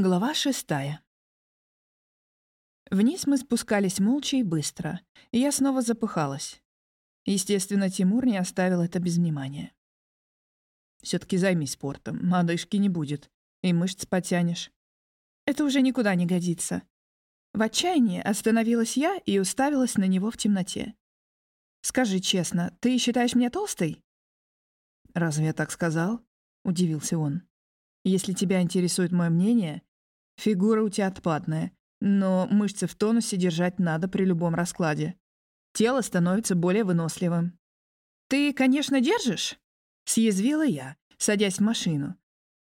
Глава шестая. Вниз мы спускались молча и быстро, и я снова запыхалась. Естественно, Тимур не оставил это без внимания. все таки займись спортом, одышки не будет, и мышц потянешь. Это уже никуда не годится. В отчаянии остановилась я и уставилась на него в темноте. «Скажи честно, ты считаешь меня толстой?» «Разве я так сказал?» — удивился он. «Если тебя интересует мое мнение, фигура у тебя отпадная, но мышцы в тонусе держать надо при любом раскладе. Тело становится более выносливым». «Ты, конечно, держишь?» — съязвила я, садясь в машину.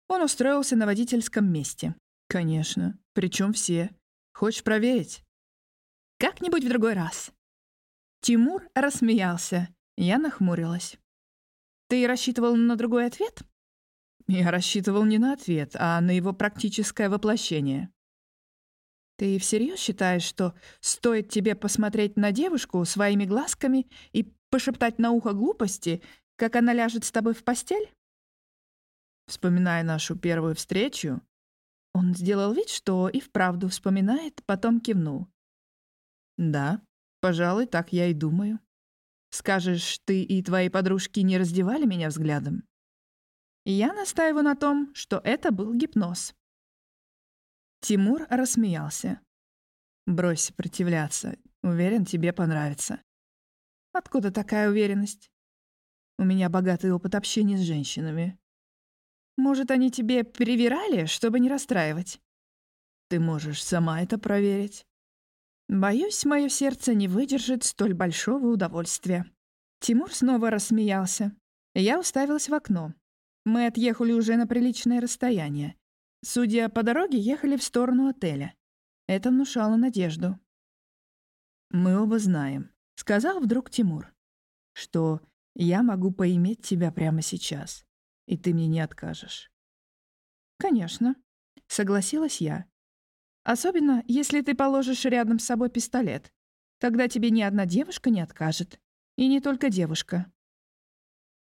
Он устроился на водительском месте. «Конечно. Причем все. Хочешь проверить?» «Как-нибудь в другой раз». Тимур рассмеялся. Я нахмурилась. «Ты рассчитывал на другой ответ?» Я рассчитывал не на ответ, а на его практическое воплощение. «Ты всерьез считаешь, что стоит тебе посмотреть на девушку своими глазками и пошептать на ухо глупости, как она ляжет с тобой в постель?» Вспоминая нашу первую встречу, он сделал вид, что и вправду вспоминает, потом кивнул. «Да, пожалуй, так я и думаю. Скажешь, ты и твои подружки не раздевали меня взглядом?» Я настаиваю на том, что это был гипноз. Тимур рассмеялся. «Брось сопротивляться. Уверен, тебе понравится». «Откуда такая уверенность?» «У меня богатый опыт общения с женщинами. Может, они тебе перевирали, чтобы не расстраивать? Ты можешь сама это проверить. Боюсь, мое сердце не выдержит столь большого удовольствия. Тимур снова рассмеялся. Я уставилась в окно. Мы отъехали уже на приличное расстояние. Судя по дороге, ехали в сторону отеля. Это внушало надежду. «Мы оба знаем», — сказал вдруг Тимур, «что я могу поиметь тебя прямо сейчас и ты мне не откажешь». «Конечно», — согласилась я. «Особенно, если ты положишь рядом с собой пистолет. Тогда тебе ни одна девушка не откажет. И не только девушка».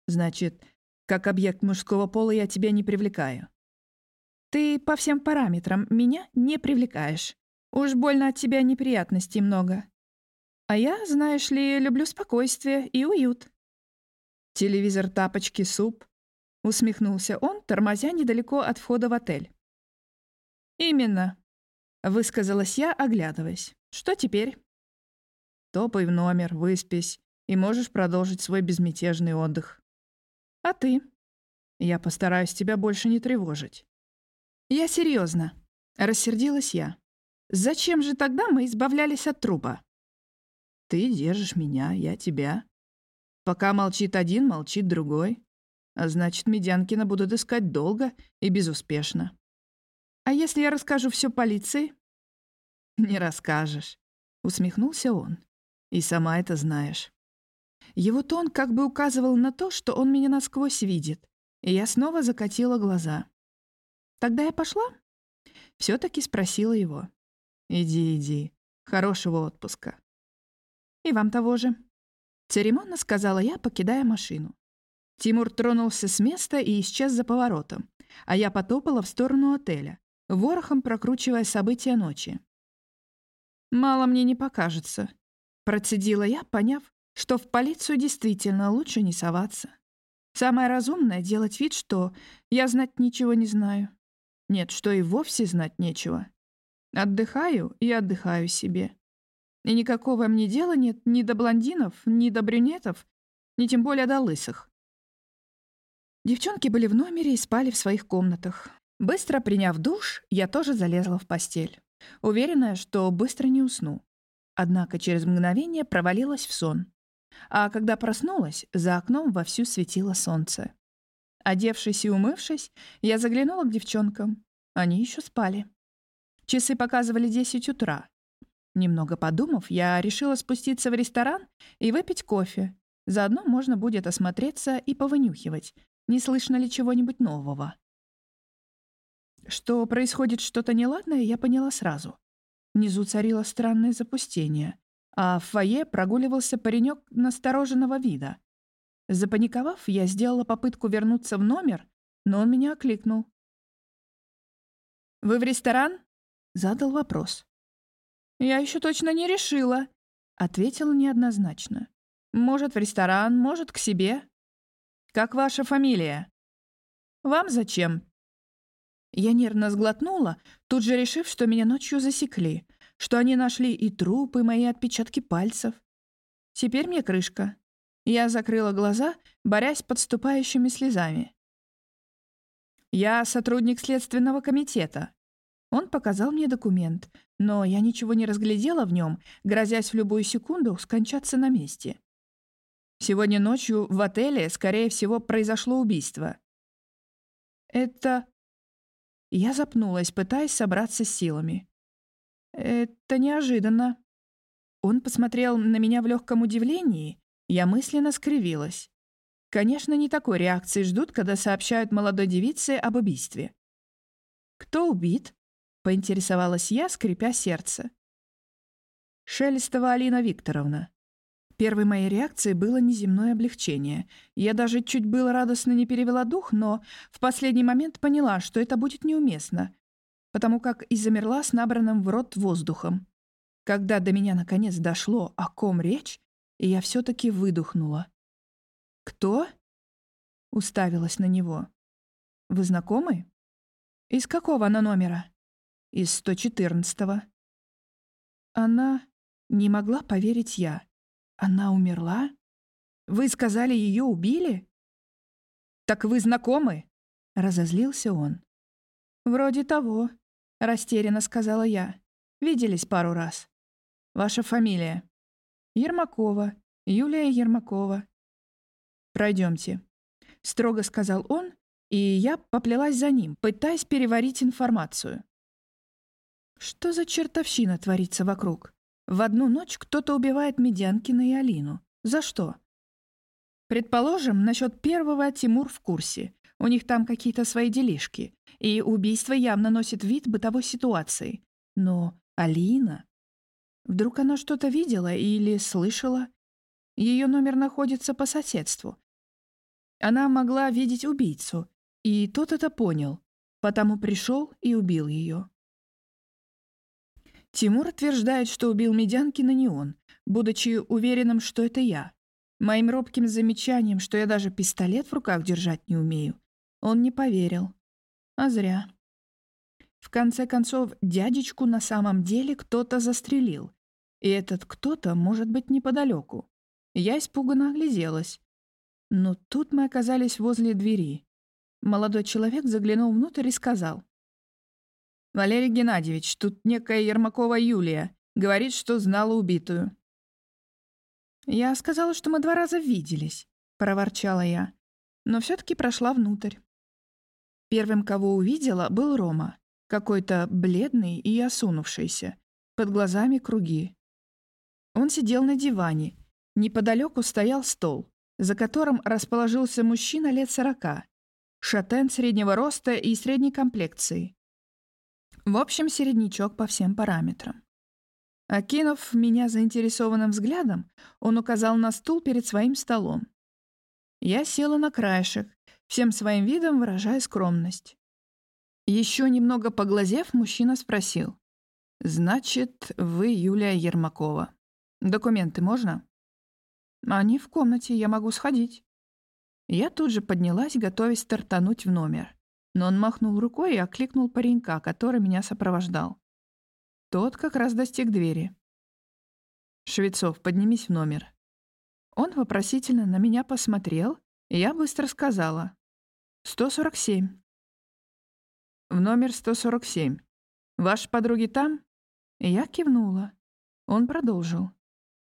«Значит, как объект мужского пола я тебя не привлекаю?» «Ты по всем параметрам меня не привлекаешь. Уж больно от тебя неприятностей много. А я, знаешь ли, люблю спокойствие и уют». Телевизор, тапочки, суп усмехнулся он, тормозя недалеко от входа в отель. «Именно», — высказалась я, оглядываясь. «Что теперь?» «Топай в номер, выспись, и можешь продолжить свой безмятежный отдых». «А ты?» «Я постараюсь тебя больше не тревожить». «Я серьезно, рассердилась я. «Зачем же тогда мы избавлялись от трупа?» «Ты держишь меня, я тебя. Пока молчит один, молчит другой. А значит, Медянкина будут искать долго и безуспешно. А если я расскажу все полиции? Не расскажешь, усмехнулся он. И сама это знаешь. Его тон как бы указывал на то, что он меня насквозь видит, и я снова закатила глаза. Тогда я пошла? все таки спросила его. Иди, иди. Хорошего отпуска. И вам того же. Церемонно сказала я, покидая машину. Тимур тронулся с места и исчез за поворотом, а я потопала в сторону отеля, ворохом прокручивая события ночи. «Мало мне не покажется», — процедила я, поняв, что в полицию действительно лучше не соваться. Самое разумное — делать вид, что я знать ничего не знаю. Нет, что и вовсе знать нечего. Отдыхаю и отдыхаю себе. И никакого мне дела нет ни до блондинов, ни до брюнетов, ни тем более до лысых. Девчонки были в номере и спали в своих комнатах. Быстро приняв душ, я тоже залезла в постель, уверенная, что быстро не усну. Однако через мгновение провалилась в сон. А когда проснулась, за окном вовсю светило солнце. Одевшись и умывшись, я заглянула к девчонкам. Они еще спали. Часы показывали 10 утра. Немного подумав, я решила спуститься в ресторан и выпить кофе. Заодно можно будет осмотреться и повынюхивать, не слышно ли чего-нибудь нового? Что происходит что-то неладное, я поняла сразу. Внизу царило странное запустение, а в фойе прогуливался паренек настороженного вида. Запаниковав, я сделала попытку вернуться в номер, но он меня окликнул. «Вы в ресторан?» — задал вопрос. «Я еще точно не решила», — ответила неоднозначно. «Может, в ресторан, может, к себе». «Как ваша фамилия?» «Вам зачем?» Я нервно сглотнула, тут же решив, что меня ночью засекли, что они нашли и трупы, и мои отпечатки пальцев. Теперь мне крышка. Я закрыла глаза, борясь с подступающими слезами. «Я сотрудник Следственного комитета». Он показал мне документ, но я ничего не разглядела в нем, грозясь в любую секунду скончаться на месте. Сегодня ночью в отеле, скорее всего, произошло убийство. «Это...» Я запнулась, пытаясь собраться с силами. «Это неожиданно». Он посмотрел на меня в легком удивлении, я мысленно скривилась. Конечно, не такой реакции ждут, когда сообщают молодой девице об убийстве. «Кто убит?» — поинтересовалась я, скрипя сердце. Шелестова Алина Викторовна. Первой моей реакцией было неземное облегчение. Я даже чуть было радостно не перевела дух, но в последний момент поняла, что это будет неуместно, потому как и замерла с набранным в рот воздухом. Когда до меня наконец дошло, о ком речь, я все таки выдохнула. «Кто?» — уставилась на него. «Вы знакомы?» «Из какого она номера?» «Из 114-го». Она... Не могла поверить я. Она умерла? Вы сказали, ее убили? Так вы знакомы? Разозлился он. Вроде того, растерянно сказала я. Виделись пару раз. Ваша фамилия? Ермакова. Юлия Ермакова. Пройдемте, строго сказал он, и я поплелась за ним, пытаясь переварить информацию. Что за чертовщина творится вокруг? В одну ночь кто-то убивает Медянкина и Алину. За что? Предположим, насчет первого Тимур в курсе. У них там какие-то свои делишки. И убийство явно носит вид бытовой ситуации. Но Алина... Вдруг она что-то видела или слышала? Ее номер находится по соседству. Она могла видеть убийцу, и тот это понял, потому пришел и убил ее. Тимур утверждает, что убил Медянкина не он, будучи уверенным, что это я. Моим робким замечанием, что я даже пистолет в руках держать не умею, он не поверил. А зря. В конце концов, дядечку на самом деле кто-то застрелил. И этот кто-то может быть неподалеку. Я испуганно огляделась. Но тут мы оказались возле двери. Молодой человек заглянул внутрь и сказал. «Валерий Геннадьевич, тут некая Ермакова Юлия. Говорит, что знала убитую». «Я сказала, что мы два раза виделись», — проворчала я. Но все таки прошла внутрь. Первым, кого увидела, был Рома. Какой-то бледный и осунувшийся. Под глазами круги. Он сидел на диване. Неподалеку стоял стол за которым расположился мужчина лет сорока, шатен среднего роста и средней комплекции. В общем, середнячок по всем параметрам. Окинув меня заинтересованным взглядом, он указал на стул перед своим столом. Я села на краешек, всем своим видом выражая скромность. Еще немного поглазев, мужчина спросил. «Значит, вы Юлия Ермакова. Документы можно?» «Они в комнате, я могу сходить». Я тут же поднялась, готовясь стартануть в номер. Но он махнул рукой и окликнул паренька, который меня сопровождал. Тот как раз достиг двери. «Швецов, поднимись в номер». Он вопросительно на меня посмотрел, я быстро сказала. «147». «В номер 147. Ваши подруги там?» Я кивнула. Он продолжил.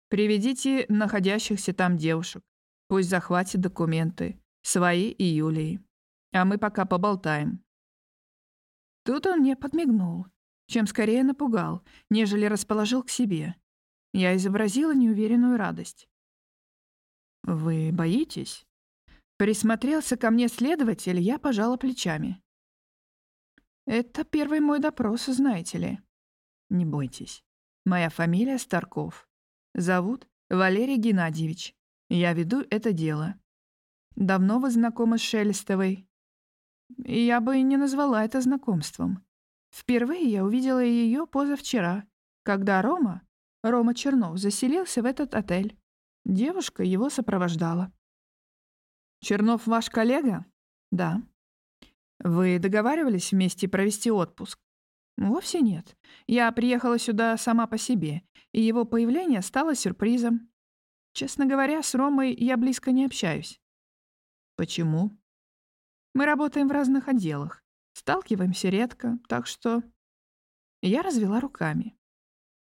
Приведите находящихся там девушек. Пусть захватят документы. Свои и Юлии. А мы пока поболтаем». Тут он мне подмигнул, чем скорее напугал, нежели расположил к себе. Я изобразила неуверенную радость. «Вы боитесь?» Присмотрелся ко мне следователь, я пожала плечами. «Это первый мой допрос, знаете ли». «Не бойтесь. Моя фамилия Старков. Зовут Валерий Геннадьевич. Я веду это дело. Давно вы знакомы с Шелестовой? Я бы не назвала это знакомством. Впервые я увидела ее позавчера, когда Рома, Рома Чернов, заселился в этот отель. Девушка его сопровождала. «Чернов ваш коллега?» «Да». «Вы договаривались вместе провести отпуск?» «Вовсе нет. Я приехала сюда сама по себе, и его появление стало сюрпризом. Честно говоря, с Ромой я близко не общаюсь». «Почему?» «Мы работаем в разных отделах. Сталкиваемся редко, так что...» Я развела руками.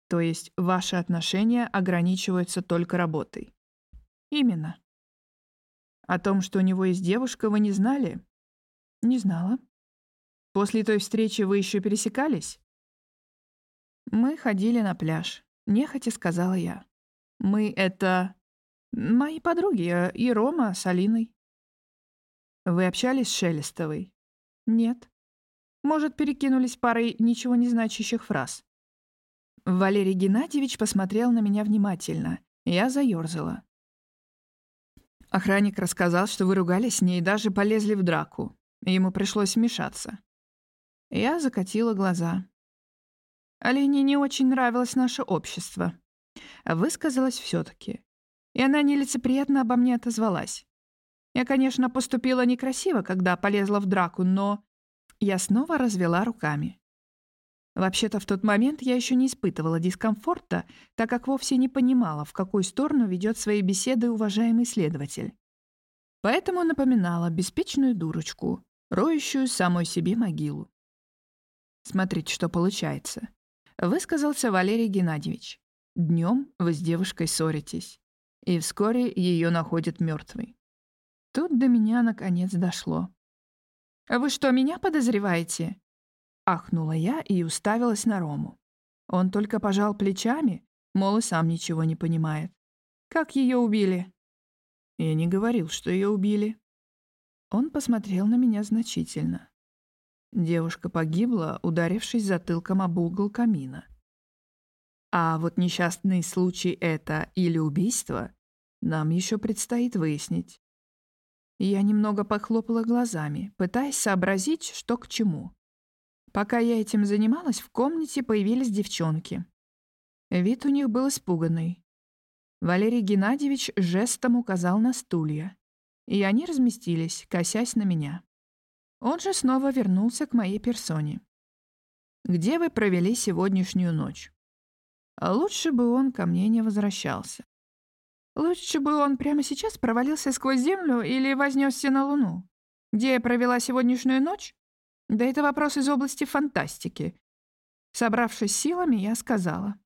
«То есть ваши отношения ограничиваются только работой?» «Именно». «О том, что у него есть девушка, вы не знали?» «Не знала». «После той встречи вы еще пересекались?» «Мы ходили на пляж», — нехотя сказала я. «Мы — это...» «Мои подруги э, и Рома с Алиной». «Вы общались с Шелестовой?» «Нет». Может, перекинулись парой ничего не значащих фраз. Валерий Геннадьевич посмотрел на меня внимательно. Я заёрзала. Охранник рассказал, что вы ругались с ней и даже полезли в драку. Ему пришлось вмешаться. Я закатила глаза. Алине не очень нравилось наше общество. Высказалась все таки И она нелицеприятно обо мне отозвалась. Я, конечно, поступила некрасиво, когда полезла в драку, но я снова развела руками. Вообще-то в тот момент я еще не испытывала дискомфорта, так как вовсе не понимала, в какую сторону ведет свои беседы уважаемый следователь. Поэтому напоминала беспечную дурочку, роющую самой себе могилу. Смотрите, что получается. Высказался Валерий Геннадьевич. Днем вы с девушкой ссоритесь, и вскоре ее находят мертвой. Тут до меня наконец дошло. «Вы что, меня подозреваете?» Ахнула я и уставилась на Рому. Он только пожал плечами, мол, и сам ничего не понимает. «Как ее убили?» «Я не говорил, что ее убили». Он посмотрел на меня значительно. Девушка погибла, ударившись затылком об угол камина. А вот несчастный случай это или убийство, нам еще предстоит выяснить. Я немного похлопала глазами, пытаясь сообразить, что к чему. Пока я этим занималась, в комнате появились девчонки. Вид у них был испуганный. Валерий Геннадьевич жестом указал на стулья, и они разместились, косясь на меня. Он же снова вернулся к моей персоне. «Где вы провели сегодняшнюю ночь?» Лучше бы он ко мне не возвращался. Лучше бы он прямо сейчас провалился сквозь землю или вознесся на Луну. Где я провела сегодняшнюю ночь? Да это вопрос из области фантастики. Собравшись силами, я сказала.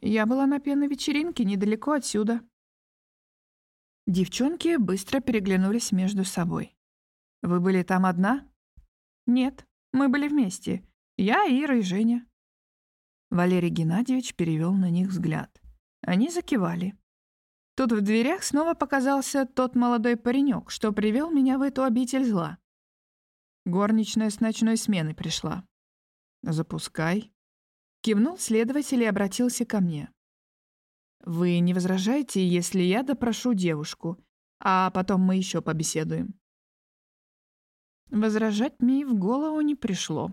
Я была на пенной вечеринке недалеко отсюда. Девчонки быстро переглянулись между собой. «Вы были там одна?» «Нет, мы были вместе. Я, Ира и Женя». Валерий Геннадьевич перевел на них взгляд. Они закивали. Тут в дверях снова показался тот молодой паренек, что привел меня в эту обитель зла. Горничная с ночной смены пришла. «Запускай». Кивнул следователь и обратился ко мне. «Вы не возражаете, если я допрошу девушку, а потом мы еще побеседуем?» Возражать мне в голову не пришло.